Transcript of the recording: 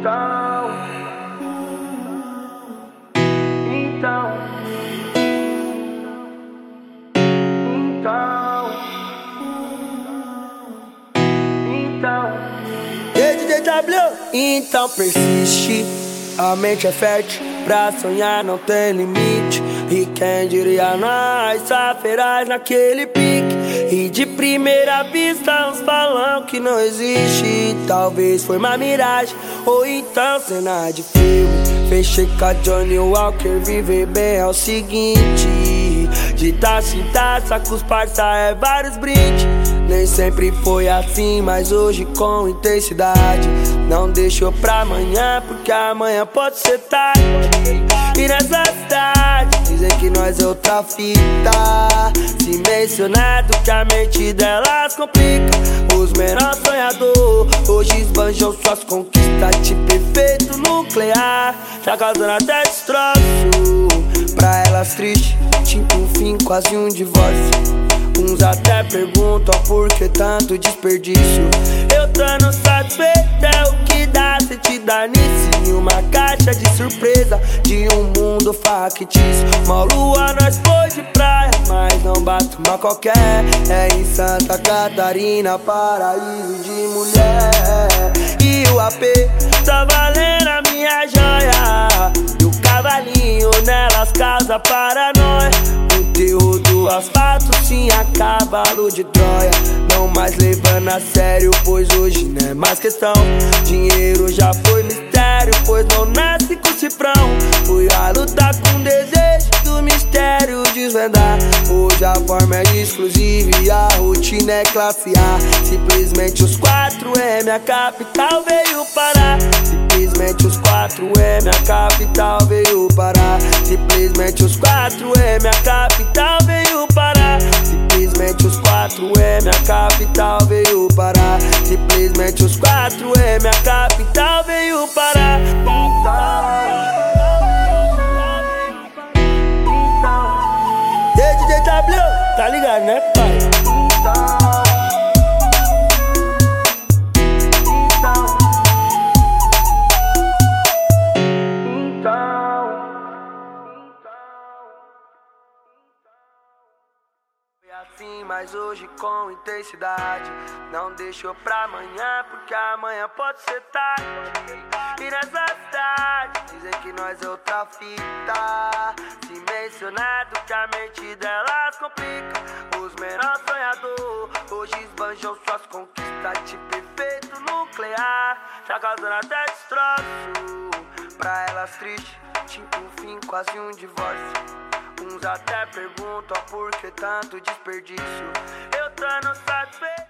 Então, então, então, então. Ei, DJ W, então persiste. A mente é fértil, pra sonhar não tem limite. E quem diria nós, saferás naquele pique. E de primeira vista uns falam que não existe. Talvez foi uma miragem, ou então cena de filme. Fechei com a Johnny Walker, viver bem é o seguinte. De taça em taça, com os parça é vários brindes. Nem sempre foi assim, mas hoje com intensidade. Não deixou pra amanhã, porque amanhã pode ser tarde. E nessa cidade, dizem que nós é outra fita. Se mencionado que a mente delas complica. Os menores sonhador, hoje esbanjam suas conquistas. Tipo efeito nuclear, tá causando até destroço. Pra elas triste, tipo fim, quase um divórcio. Uns até perguntam por que tanto desperdício. Eu tô no satisfeito, é o que dá se te dar nisso. Em uma caixa de surpresa de um mundo factício. Uma lua nós foi de praia, mas não bate uma qualquer. É em Santa Catarina, paraíso de mulher. E o AP tá valendo a minha joia. E o cavalinho nelas casa paranoia. O terror do asfalto sim acaba de Troia. Não mais levando a sério, pois hoje não é mais questão. Dinheiro já foi mistério, pois não nasce com cifrão. Fui a lutar com desejo do mistério desvendar. Hoje a forma é exclusiva e a rotina é classe A. Simplesmente os quatro é minha capital veio parar. Simplesmente os quatro é minha capital veio parar Simplesmente os quatro é minha capital veio parar Simplesmente os quatro é minha capital veio parar Simplesmente os quatro é minha capital veio parar E W, tá ligado né Assim, mas hoje com intensidade. Não deixou pra amanhã, porque amanhã pode ser tarde. E nessa cidade, dizem que nós é outra fita. Se mencionado que a mente delas complica. Os menores sonhador, hoje esbanjam suas conquistas. Tipo efeito nuclear, tá causando até destroço. Pra elas triste, tipo um fim, quase um divórcio. Até perguntam por que tanto desperdício. Eu tô no satisfeito.